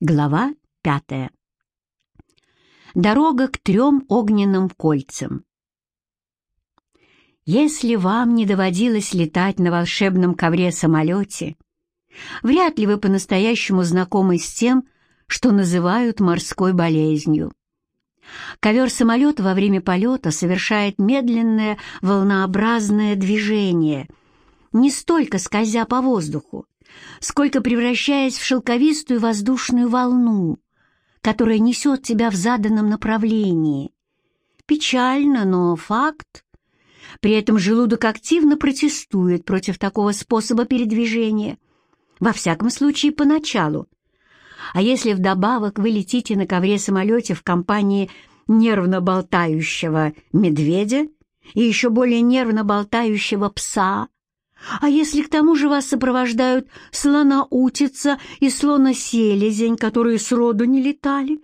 Глава пятая. Дорога к трем огненным кольцам. Если вам не доводилось летать на волшебном ковре-самолете, вряд ли вы по-настоящему знакомы с тем, что называют морской болезнью. Ковер-самолет во время полета совершает медленное волнообразное движение, не столько скользя по воздуху, сколько превращаясь в шелковистую воздушную волну, которая несет тебя в заданном направлении. Печально, но факт. При этом желудок активно протестует против такого способа передвижения, во всяком случае поначалу. А если вдобавок вы летите на ковре-самолете в компании нервно болтающего медведя и еще более нервно болтающего пса, а если к тому же вас сопровождают слона-утица и слона-селезень, которые сроду не летали?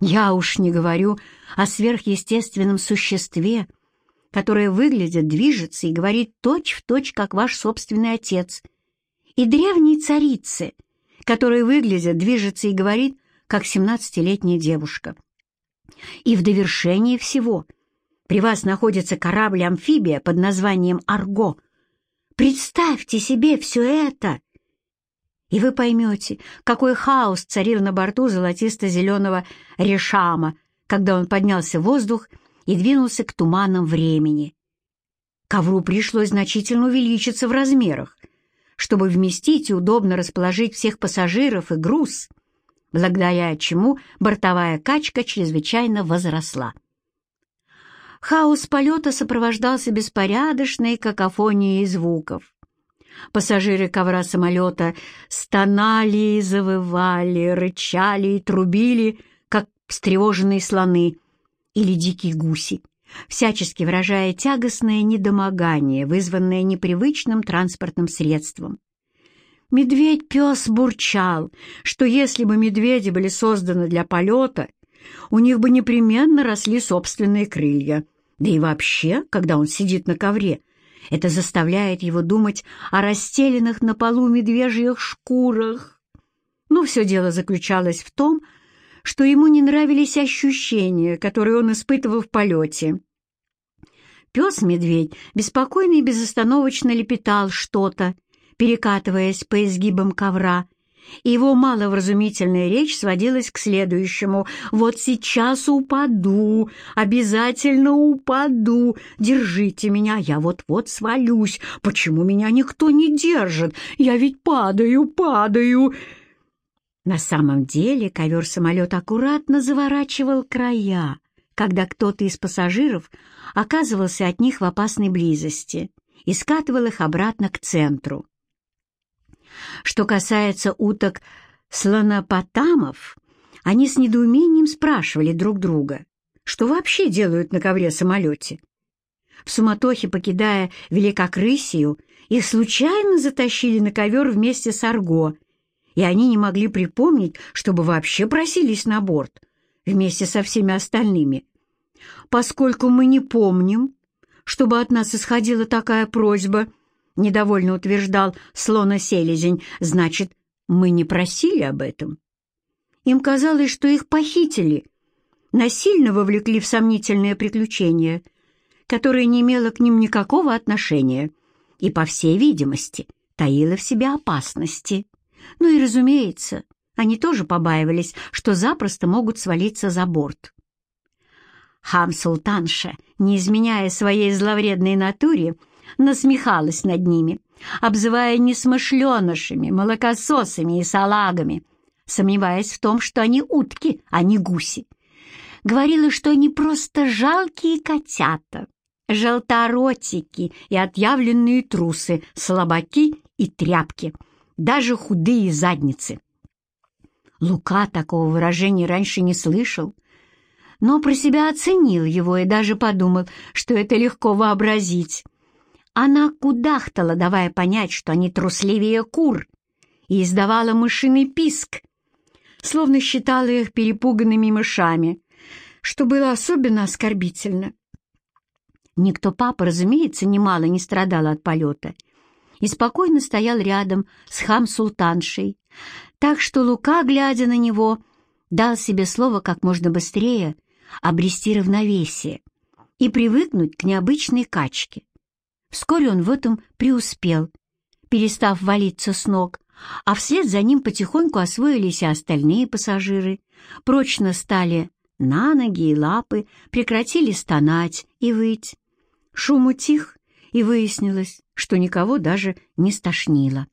Я уж не говорю о сверхъестественном существе, которое выглядит, движется и говорит точь-в-точь, точь, как ваш собственный отец, и древней царице, которая выглядит, движется и говорит, как семнадцатилетняя девушка. И в довершении всего при вас находится корабль-амфибия под названием «Арго», Представьте себе все это, и вы поймете, какой хаос царил на борту золотисто-зеленого решама, когда он поднялся в воздух и двинулся к туманам времени. Ковру пришлось значительно увеличиться в размерах, чтобы вместить и удобно расположить всех пассажиров и груз, благодаря чему бортовая качка чрезвычайно возросла. Хаос полета сопровождался беспорядочной какофонией звуков. Пассажиры ковра самолета стонали и завывали, рычали и трубили, как встревоженные слоны или дикие гуси, всячески выражая тягостное недомогание, вызванное непривычным транспортным средством. Медведь-пес бурчал, что если бы медведи были созданы для полета, у них бы непременно росли собственные крылья — да и вообще, когда он сидит на ковре, это заставляет его думать о расстеленных на полу медвежьих шкурах. Но все дело заключалось в том, что ему не нравились ощущения, которые он испытывал в полете. Пес-медведь беспокойно и безостановочно лепетал что-то, перекатываясь по изгибам ковра, и его маловразумительная речь сводилась к следующему. «Вот сейчас упаду, обязательно упаду, держите меня, я вот-вот свалюсь, почему меня никто не держит, я ведь падаю, падаю». На самом деле ковер-самолет аккуратно заворачивал края, когда кто-то из пассажиров оказывался от них в опасной близости и скатывал их обратно к центру. Что касается уток слонопотамов, они с недоумением спрашивали друг друга, что вообще делают на ковре-самолете. В суматохе, покидая Великокрысию, их случайно затащили на ковер вместе с Арго, и они не могли припомнить, чтобы вообще просились на борт вместе со всеми остальными. Поскольку мы не помним, чтобы от нас исходила такая просьба —— недовольно утверждал слона-селезень, — значит, мы не просили об этом. Им казалось, что их похитили, насильно вовлекли в сомнительное приключение, которое не имело к ним никакого отношения и, по всей видимости, таило в себе опасности. Ну и, разумеется, они тоже побаивались, что запросто могут свалиться за борт. Хам-султанша, не изменяя своей зловредной натуре, насмехалась над ними, обзывая несмышленышами, молокососами и салагами, сомневаясь в том, что они утки, а не гуси. Говорила, что они просто жалкие котята, желторотики и отъявленные трусы, слабаки и тряпки, даже худые задницы. Лука такого выражения раньше не слышал, но про себя оценил его и даже подумал, что это легко вообразить. Она кудахтала, давая понять, что они трусливее кур, и издавала мышиный писк, словно считала их перепуганными мышами, что было особенно оскорбительно. Никто папа, разумеется, немало не страдал от полета и спокойно стоял рядом с хам-султаншей, Так что Лука, глядя на него, дал себе слово как можно быстрее обрести равновесие и привыкнуть к необычной качке. Вскоре он в этом преуспел, перестав валиться с ног, а вслед за ним потихоньку освоились и остальные пассажиры, прочно стали на ноги и лапы, прекратили стонать и выть. Шум утих, и выяснилось, что никого даже не стошнило.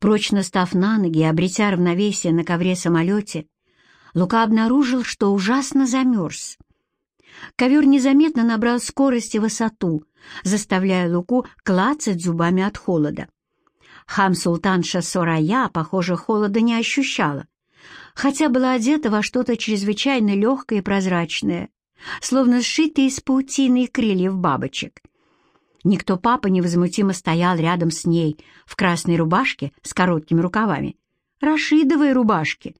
Прочно став на ноги и обретя равновесие на ковре-самолете, Лука обнаружил, что ужасно замерз. Ковер незаметно набрал скорость и высоту, заставляя Луку клацать зубами от холода. Хам-султанша Сорая, похоже, холода не ощущала, хотя была одета во что-то чрезвычайно легкое и прозрачное, словно сшитое из паутины и крыльев бабочек. Никто папа невозмутимо стоял рядом с ней в красной рубашке с короткими рукавами, рашидовой рубашке.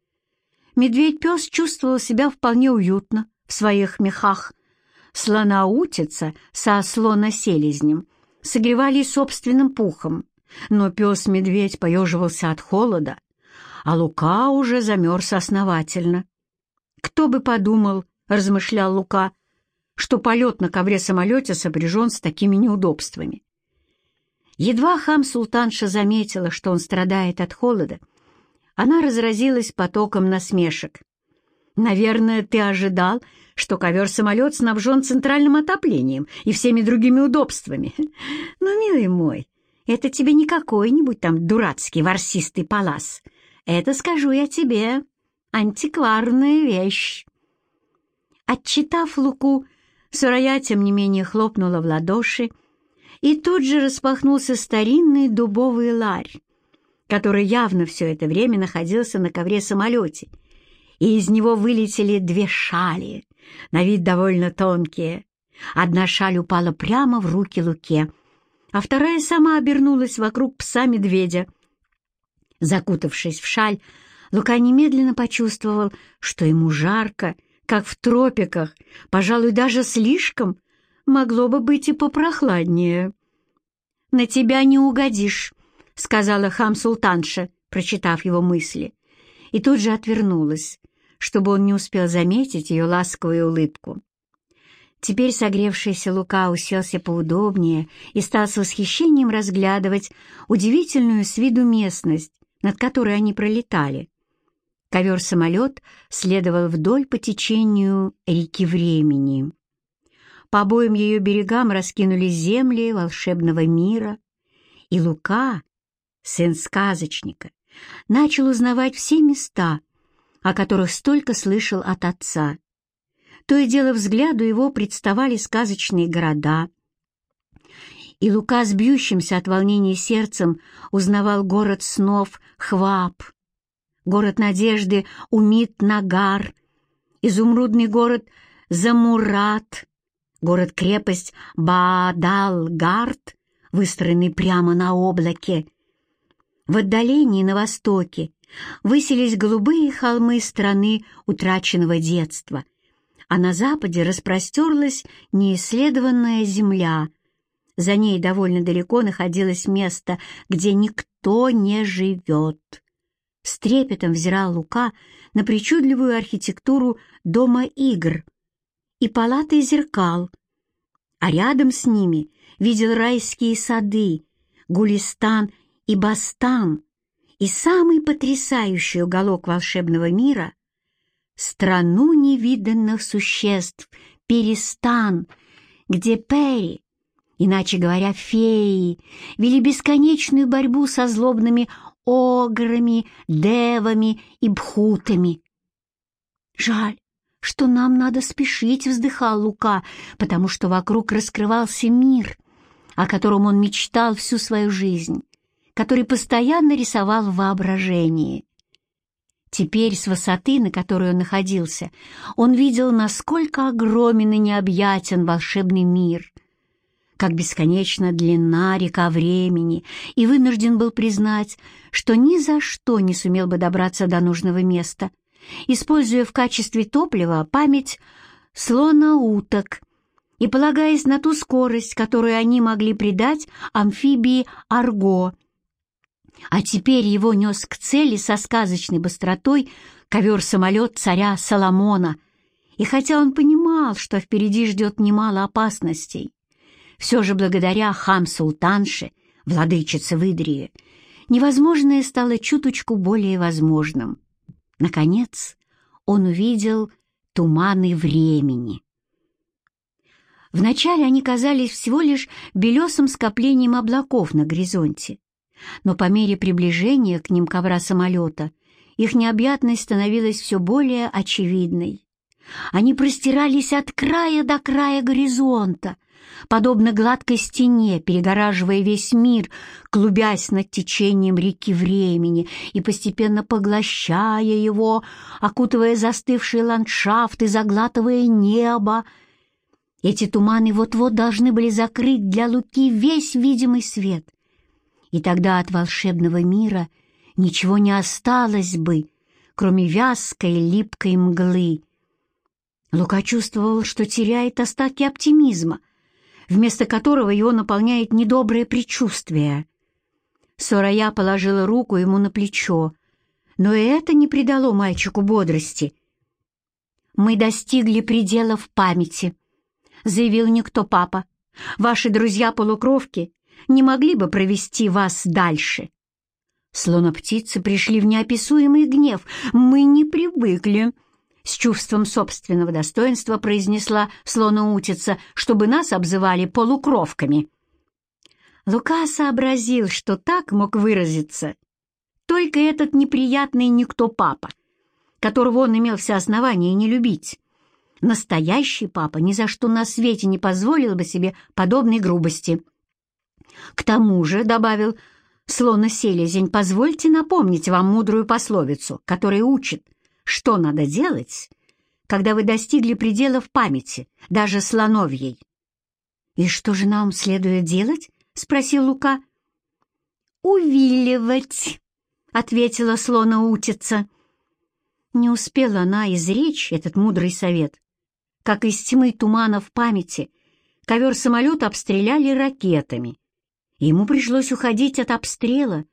Медведь-пес чувствовал себя вполне уютно в своих мехах. Слонаутица со слона-селезнем согревались собственным пухом, но пес-медведь поеживался от холода, а Лука уже замерз основательно. «Кто бы подумал», — размышлял Лука, что полет на ковре-самолете сопряжен с такими неудобствами. Едва хам-султанша заметила, что он страдает от холода, она разразилась потоком насмешек. «Наверное, ты ожидал, что ковер-самолет снабжен центральным отоплением и всеми другими удобствами. Но, милый мой, это тебе не какой-нибудь там дурацкий ворсистый палас. Это, скажу я тебе, антикварная вещь. Отчитав Луку, Сурая, тем не менее, хлопнула в ладоши, и тут же распахнулся старинный дубовый ларь, который явно все это время находился на ковре-самолете, и из него вылетели две шали, на вид довольно тонкие. Одна шаль упала прямо в руки Луке — а вторая сама обернулась вокруг пса-медведя. Закутавшись в шаль, Лука немедленно почувствовал, что ему жарко, как в тропиках, пожалуй, даже слишком, могло бы быть и попрохладнее. «На тебя не угодишь», — сказала хам-султанша, прочитав его мысли, и тут же отвернулась, чтобы он не успел заметить ее ласковую улыбку. Теперь согревшийся Лука уселся поудобнее и стал с восхищением разглядывать удивительную с виду местность, над которой они пролетали. Ковер-самолет следовал вдоль по течению реки времени. По обоим ее берегам раскинулись земли волшебного мира, и Лука, сын сказочника, начал узнавать все места, о которых столько слышал от отца. То и дело взгляду его представали сказочные города. И Лука с бьющимся от волнения сердцем узнавал город снов Хваб, город надежды Умит-Нагар, изумрудный город Замурат, город-крепость Баадалгард, выстроенный прямо на облаке. В отдалении на востоке высились голубые холмы страны утраченного детства — а на западе распростерлась неисследованная земля. За ней довольно далеко находилось место, где никто не живет. С трепетом взирал Лука на причудливую архитектуру дома игр и палаты зеркал, а рядом с ними видел райские сады, гулистан и бастан, и самый потрясающий уголок волшебного мира страну невиданных существ, Перестан, где Перри, иначе говоря, феи, вели бесконечную борьбу со злобными ограми, девами и бхутами. «Жаль, что нам надо спешить», — вздыхал Лука, потому что вокруг раскрывался мир, о котором он мечтал всю свою жизнь, который постоянно рисовал в воображении. Теперь с высоты, на которой он находился, он видел, насколько огромен и необъятен волшебный мир, как бесконечно длинна река времени, и вынужден был признать, что ни за что не сумел бы добраться до нужного места, используя в качестве топлива память слона-уток и полагаясь на ту скорость, которую они могли придать амфибии Арго — А теперь его нес к цели со сказочной быстротой ковер-самолет царя Соломона, и хотя он понимал, что впереди ждет немало опасностей, все же благодаря хам-султанше, владычице Выдрии, невозможное стало чуточку более возможным. Наконец, он увидел туманы времени. Вначале они казались всего лишь белесым скоплением облаков на горизонте, но по мере приближения к ним ковра самолета их необъятность становилась все более очевидной. Они простирались от края до края горизонта, подобно гладкой стене, перегораживая весь мир, клубясь над течением реки времени и постепенно поглощая его, окутывая застывший ландшафт и заглатывая небо. Эти туманы вот-вот должны были закрыть для Луки весь видимый свет. И тогда от волшебного мира ничего не осталось бы, кроме вязкой липкой мглы. Лука чувствовал, что теряет остатки оптимизма, вместо которого его наполняет недоброе предчувствие. Сорая положила руку ему на плечо, но и это не придало мальчику бодрости. «Мы достигли пределов памяти», — заявил никто папа. «Ваши друзья-полукровки не могли бы провести вас дальше». Слона птицы пришли в неописуемый гнев. «Мы не привыкли», с чувством собственного достоинства произнесла слоноутица, чтобы нас обзывали полукровками. Лука сообразил, что так мог выразиться только этот неприятный никто папа, которого он имел все основания не любить. Настоящий папа ни за что на свете не позволил бы себе подобной грубости. К тому же, — добавил слона-селезень, — позвольте напомнить вам мудрую пословицу, которая учит — что надо делать, когда вы достигли пределов памяти, даже слоновьей. «И что же нам следует делать?» — спросил Лука. «Увиливать», — ответила слоноутица. Не успела она изречь этот мудрый совет, как из тьмы туманов памяти ковер-самолет обстреляли ракетами. Ему пришлось уходить от обстрела,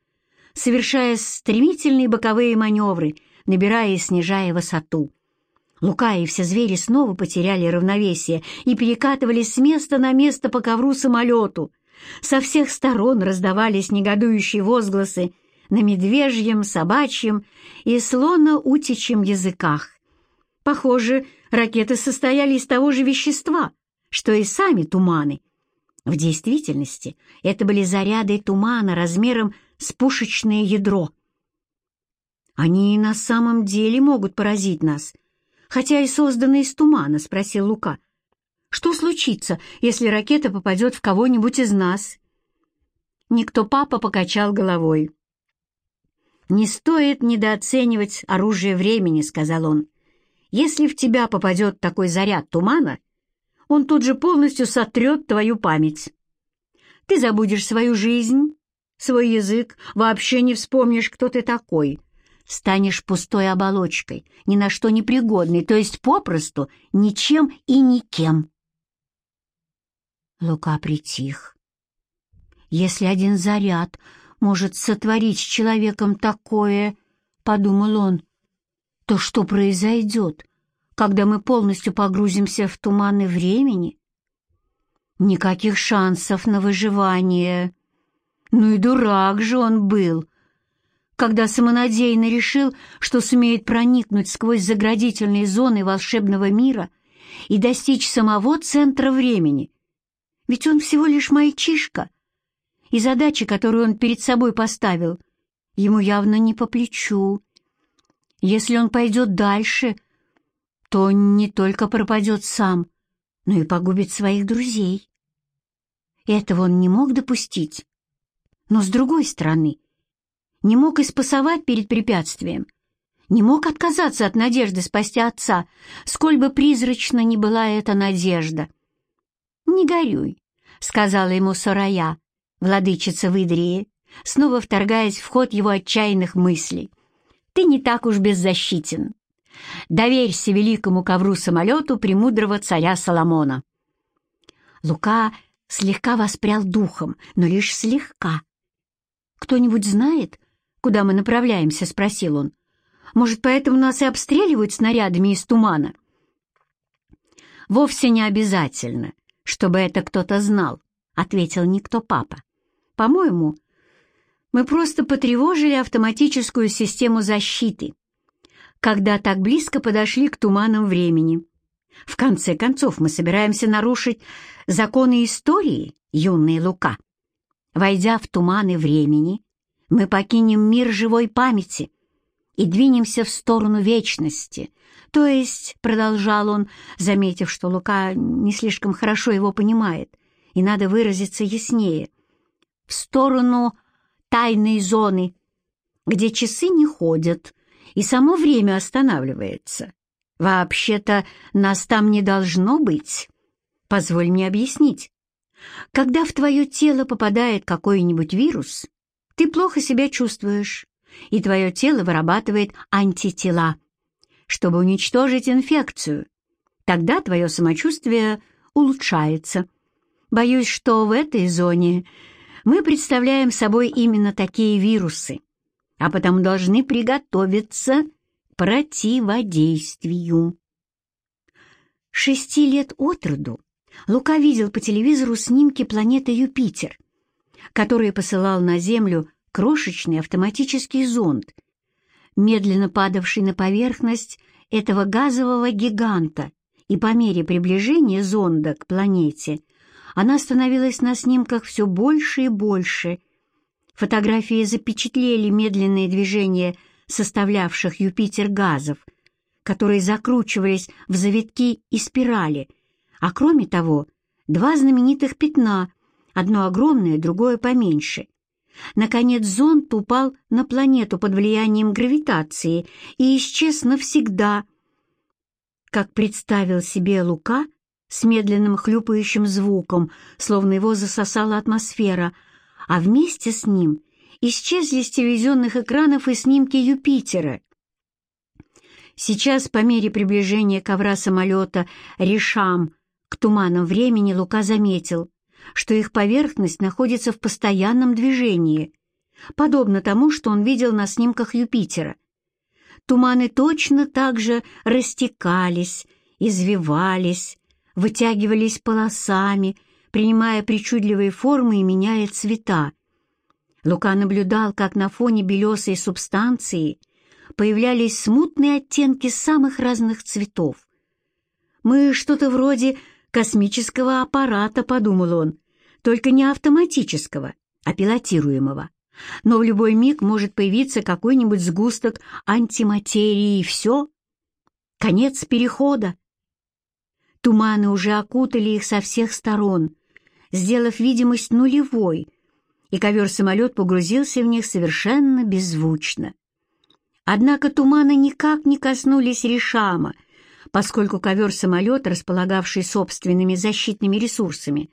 совершая стремительные боковые маневры — набирая и снижая высоту. Лука и все звери снова потеряли равновесие и перекатывались с места на место по ковру самолету. Со всех сторон раздавались негодующие возгласы на медвежьем, собачьем и слоно-утичьем языках. Похоже, ракеты состояли из того же вещества, что и сами туманы. В действительности это были заряды тумана размером с пушечное ядро — они и на самом деле могут поразить нас, хотя и созданы из тумана, — спросил Лука. Что случится, если ракета попадет в кого-нибудь из нас? Никто папа покачал головой. «Не стоит недооценивать оружие времени», — сказал он. «Если в тебя попадет такой заряд тумана, он тут же полностью сотрет твою память. Ты забудешь свою жизнь, свой язык, вообще не вспомнишь, кто ты такой, станешь пустой оболочкой, ни на что не пригодной, то есть попросту ничем и никем. Лука притих. Если один заряд может сотворить с человеком такое, — подумал он, — то что произойдет, когда мы полностью погрузимся в туманы времени? Никаких шансов на выживание. Ну и дурак же он был, когда самонадеянно решил, что сумеет проникнуть сквозь заградительные зоны волшебного мира и достичь самого центра времени. Ведь он всего лишь мальчишка, и задача, которую он перед собой поставил, ему явно не по плечу. Если он пойдет дальше, то он не только пропадет сам, но и погубит своих друзей. Этого он не мог допустить. Но с другой стороны, не мог испасовать перед препятствием, не мог отказаться от надежды спасти отца, сколь бы призрачно ни была эта надежда. «Не горюй», — сказала ему Сорая, владычица Выдрии, снова вторгаясь в ход его отчаянных мыслей. «Ты не так уж беззащитен. Доверься великому ковру-самолету премудрого царя Соломона». Лука слегка воспрял духом, но лишь слегка, «Кто-нибудь знает, куда мы направляемся?» — спросил он. «Может, поэтому нас и обстреливают снарядами из тумана?» «Вовсе не обязательно, чтобы это кто-то знал», — ответил никто папа. «По-моему, мы просто потревожили автоматическую систему защиты, когда так близко подошли к туманам времени. В конце концов, мы собираемся нарушить законы истории, юный Лука. Войдя в туманы времени, мы покинем мир живой памяти и двинемся в сторону вечности. То есть, — продолжал он, заметив, что Лука не слишком хорошо его понимает, и надо выразиться яснее, — в сторону тайной зоны, где часы не ходят, и само время останавливается. Вообще-то нас там не должно быть. Позволь мне объяснить. Когда в твое тело попадает какой-нибудь вирус, ты плохо себя чувствуешь, и твое тело вырабатывает антитела, чтобы уничтожить инфекцию. Тогда твое самочувствие улучшается. Боюсь, что в этой зоне мы представляем собой именно такие вирусы, а потому должны приготовиться к противодействию. Шести лет от роду Лука видел по телевизору снимки планеты Юпитер, которые посылал на Землю крошечный автоматический зонд, медленно падавший на поверхность этого газового гиганта, и по мере приближения зонда к планете она становилась на снимках все больше и больше. Фотографии запечатлели медленные движения составлявших Юпитер газов, которые закручивались в завитки и спирали, а кроме того, два знаменитых пятна, одно огромное, другое поменьше. Наконец зонд упал на планету под влиянием гравитации и исчез навсегда. Как представил себе Лука с медленным хлюпающим звуком, словно его засосала атмосфера, а вместе с ним исчезли с телевизионных экранов и снимки Юпитера. Сейчас, по мере приближения ковра самолета «Решам» к туманам времени, Лука заметил, что их поверхность находится в постоянном движении, подобно тому, что он видел на снимках Юпитера. Туманы точно так же растекались, извивались, вытягивались полосами, принимая причудливые формы и меняя цвета. Лука наблюдал, как на фоне белесой субстанции появлялись смутные оттенки самых разных цветов. «Мы что-то вроде космического аппарата», — подумал он, «только не автоматического, а пилотируемого. Но в любой миг может появиться какой-нибудь сгусток антиматерии, и все. Конец перехода. Туманы уже окутали их со всех сторон, сделав видимость нулевой, и ковер-самолет погрузился в них совершенно беззвучно. Однако туманы никак не коснулись Решама, поскольку ковер-самолет, располагавший собственными защитными ресурсами,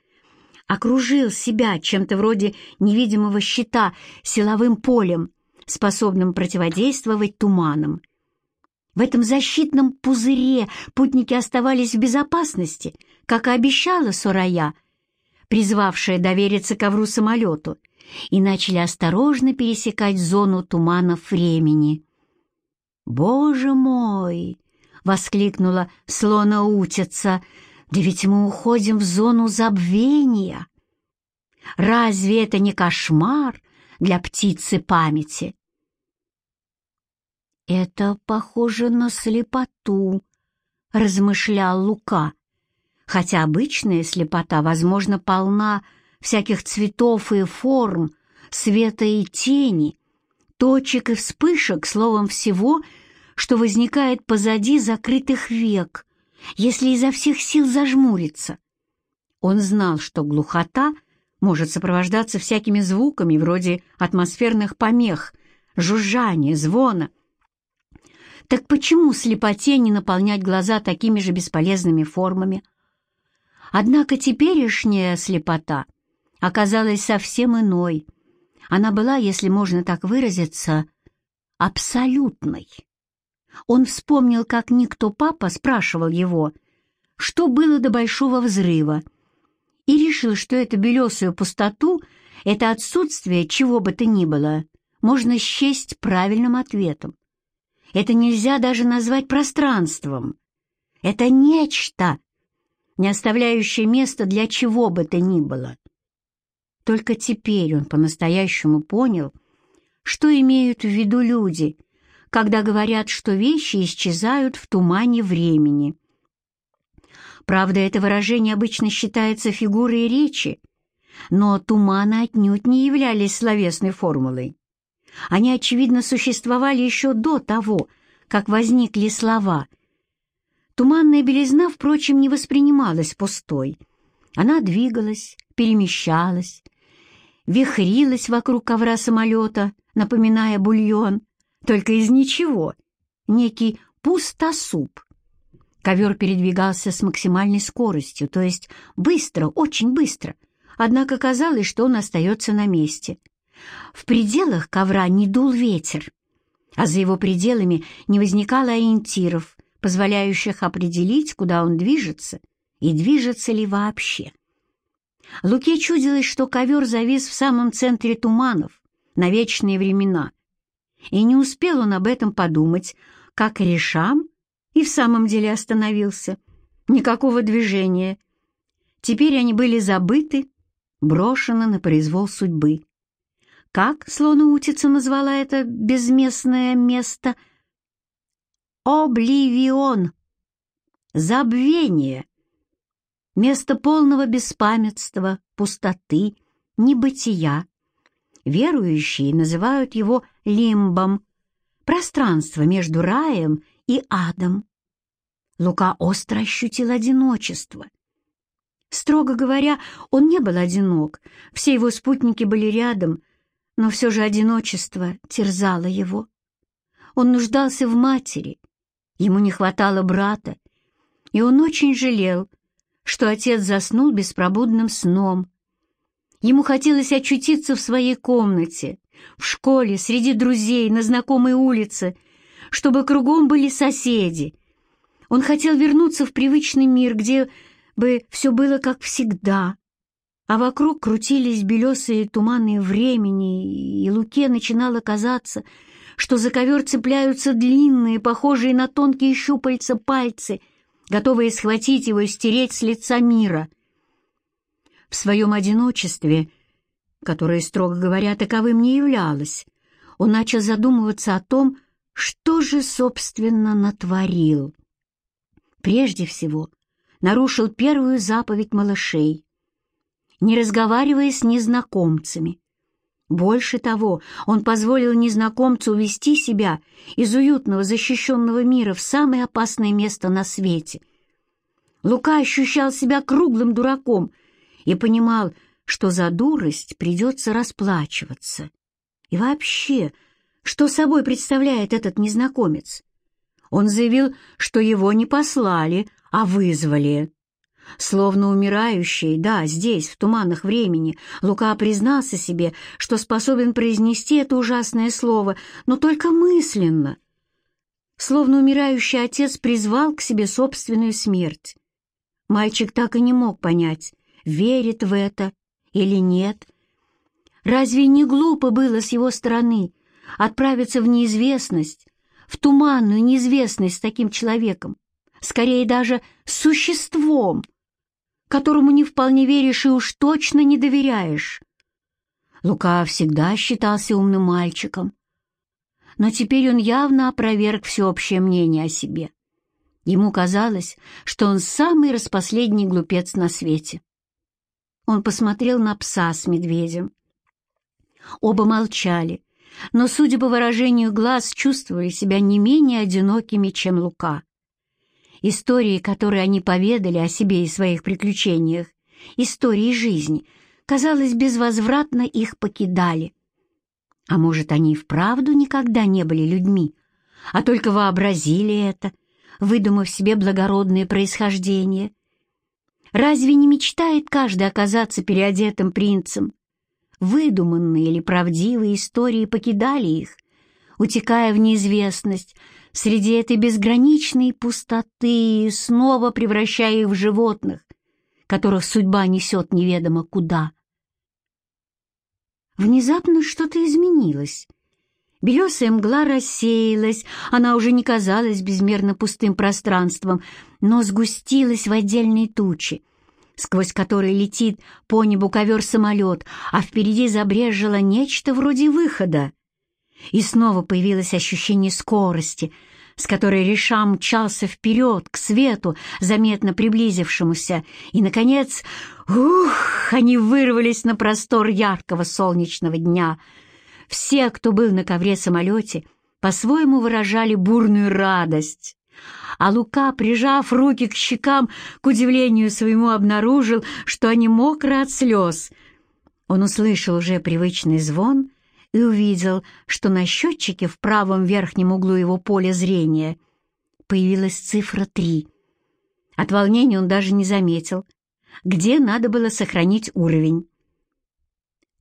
окружил себя чем-то вроде невидимого щита силовым полем, способным противодействовать туманам. В этом защитном пузыре путники оставались в безопасности, как и обещала Сурая, призвавшая довериться ковру-самолету, и начали осторожно пересекать зону туманов времени. «Боже мой!» — воскликнула слоноутица. «Да ведь мы уходим в зону забвения! Разве это не кошмар для птицы памяти?» «Это похоже на слепоту», — размышлял Лука, хотя обычная слепота, возможно, полна всяких цветов и форм, света и тени, точек и вспышек, словом, всего, что возникает позади закрытых век, если изо всех сил зажмуриться. Он знал, что глухота может сопровождаться всякими звуками, вроде атмосферных помех, жужжания, звона. Так почему слепоте не наполнять глаза такими же бесполезными формами? Однако теперешняя слепота оказалась совсем иной. Она была, если можно так выразиться, абсолютной. Он вспомнил, как никто папа спрашивал его, что было до большого взрыва, и решил, что эту белесую пустоту Это отсутствие чего бы то ни было можно счесть правильным ответом. Это нельзя даже назвать пространством. Это нечто, не оставляющее места для чего бы то ни было. Только теперь он по-настоящему понял, что имеют в виду люди, когда говорят, что вещи исчезают в тумане времени. Правда, это выражение обычно считается фигурой речи, но туманы отнюдь не являлись словесной формулой. Они, очевидно, существовали еще до того, как возникли слова. Туманная белизна, впрочем, не воспринималась пустой. Она двигалась, перемещалась, вихрилась вокруг ковра самолета, напоминая бульон, только из ничего, некий пустосуп. Ковер передвигался с максимальной скоростью, то есть быстро, очень быстро, однако казалось, что он остается на месте. В пределах ковра не дул ветер, а за его пределами не возникало ориентиров, позволяющих определить, куда он движется и движется ли вообще. Луке чудилось, что ковер завис в самом центре туманов на вечные времена, и не успел он об этом подумать, как Решам и в самом деле остановился. Никакого движения. Теперь они были забыты, брошены на произвол судьбы. Как слоноутица назвала это безместное место? Обливион. Забвение. Место полного беспамятства, пустоты, небытия. Верующие называют его лимбом, пространство между раем и адом. Лука остро ощутил одиночество. Строго говоря, он не был одинок, все его спутники были рядом — но все же одиночество терзало его. Он нуждался в матери, ему не хватало брата, и он очень жалел, что отец заснул беспробудным сном. Ему хотелось очутиться в своей комнате, в школе, среди друзей, на знакомой улице, чтобы кругом были соседи. Он хотел вернуться в привычный мир, где бы все было как всегда, а вокруг крутились белесые туманы времени, и Луке начинало казаться, что за ковер цепляются длинные, похожие на тонкие щупальца пальцы, готовые схватить его и стереть с лица мира. В своем одиночестве, которое, строго говоря, таковым не являлось, он начал задумываться о том, что же, собственно, натворил. Прежде всего, нарушил первую заповедь малышей — не разговаривая с незнакомцами. Больше того, он позволил незнакомцу увести себя из уютного защищенного мира в самое опасное место на свете. Лука ощущал себя круглым дураком и понимал, что за дурость придется расплачиваться. И вообще, что собой представляет этот незнакомец? Он заявил, что его не послали, а вызвали. Словно умирающий, да, здесь, в туманах времени, Лука признался себе, что способен произнести это ужасное слово, но только мысленно. Словно умирающий отец призвал к себе собственную смерть. Мальчик так и не мог понять, верит в это или нет. Разве не глупо было с его стороны отправиться в неизвестность, в туманную неизвестность с таким человеком, скорее даже с существом, которому не вполне веришь и уж точно не доверяешь. Лука всегда считался умным мальчиком, но теперь он явно опроверг всеобщее мнение о себе. Ему казалось, что он самый распоследний глупец на свете. Он посмотрел на пса с медведем. Оба молчали, но, судя по выражению глаз, чувствовали себя не менее одинокими, чем Лука. Истории, которые они поведали о себе и своих приключениях, истории жизни, казалось, безвозвратно их покидали. А может, они и вправду никогда не были людьми, а только вообразили это, выдумав себе благородное происхождение. Разве не мечтает каждый оказаться переодетым принцем? Выдуманные или правдивые истории покидали их, утекая в неизвестность, среди этой безграничной пустоты, снова превращая их в животных, которых судьба несет неведомо куда. Внезапно что-то изменилось. Белесая мгла рассеялась, она уже не казалась безмерно пустым пространством, но сгустилась в отдельные тучи, сквозь которые летит по небу ковер-самолет, а впереди забрежило нечто вроде выхода. И снова появилось ощущение скорости, с которой Реша мчался вперед, к свету, заметно приблизившемуся, и, наконец, ух, они вырвались на простор яркого солнечного дня — все, кто был на ковре-самолете, по-своему выражали бурную радость. А Лука, прижав руки к щекам, к удивлению своему обнаружил, что они мокры от слез. Он услышал уже привычный звон и увидел, что на счетчике в правом верхнем углу его поля зрения появилась цифра три. От волнения он даже не заметил, где надо было сохранить уровень.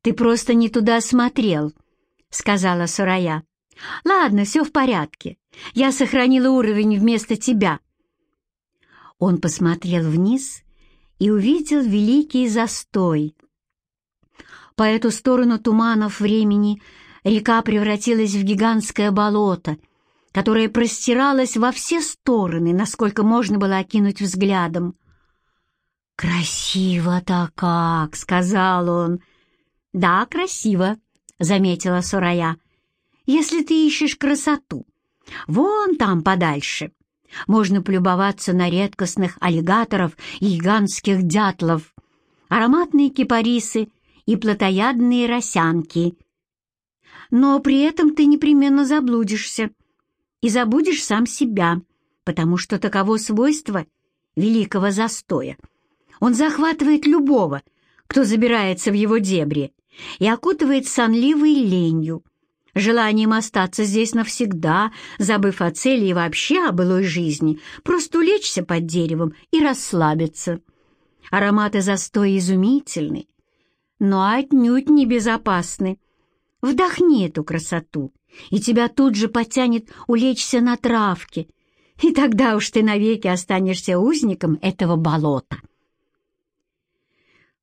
«Ты просто не туда смотрел», — сказала Сурая. «Ладно, все в порядке. Я сохранила уровень вместо тебя». Он посмотрел вниз и увидел великий застой. По эту сторону туманов времени река превратилась в гигантское болото, которое простиралось во все стороны, насколько можно было окинуть взглядом. «Красиво-то как!» — сказал он. «Да, красиво», заметила Сурая. «Если ты ищешь красоту, вон там подальше, можно полюбоваться на редкостных аллигаторов и гигантских дятлов, ароматные кипарисы и плотоядные росянки. Но при этом ты непременно заблудишься и забудешь сам себя, потому что таково свойство великого застоя. Он захватывает любого, кто забирается в его дебри, и окутывает сонливой ленью, желанием остаться здесь навсегда, забыв о цели и вообще о былой жизни, просто улечься под деревом и расслабиться. Ароматы застоя изумительны, но отнюдь не безопасны. Вдохни эту красоту, и тебя тут же потянет улечься на травке, и тогда уж ты навеки останешься узником этого болота.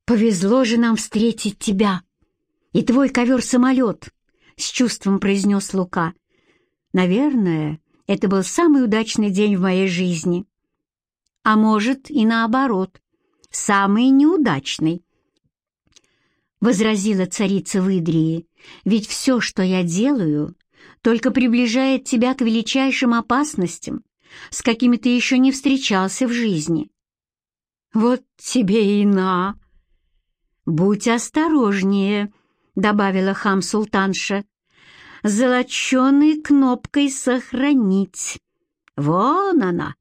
Повезло же нам встретить тебя, и твой ковер-самолет», — с чувством произнес Лука. «Наверное, это был самый удачный день в моей жизни. А может, и наоборот, самый неудачный». Возразила царица Выдрии, «Ведь все, что я делаю, только приближает тебя к величайшим опасностям, с какими ты еще не встречался в жизни». «Вот тебе и на!» «Будь осторожнее», добавила хам-султанша, золоченой кнопкой «Сохранить». Вон она,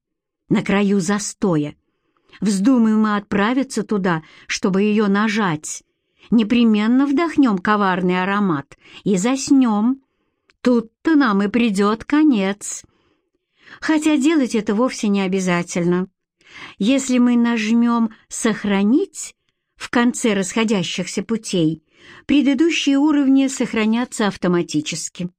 на краю застоя. Вздумаем мы отправиться туда, чтобы ее нажать. Непременно вдохнем коварный аромат и заснем. Тут-то нам и придет конец. Хотя делать это вовсе не обязательно. Если мы нажмем «Сохранить» в конце расходящихся путей, предыдущие уровни сохранятся автоматически.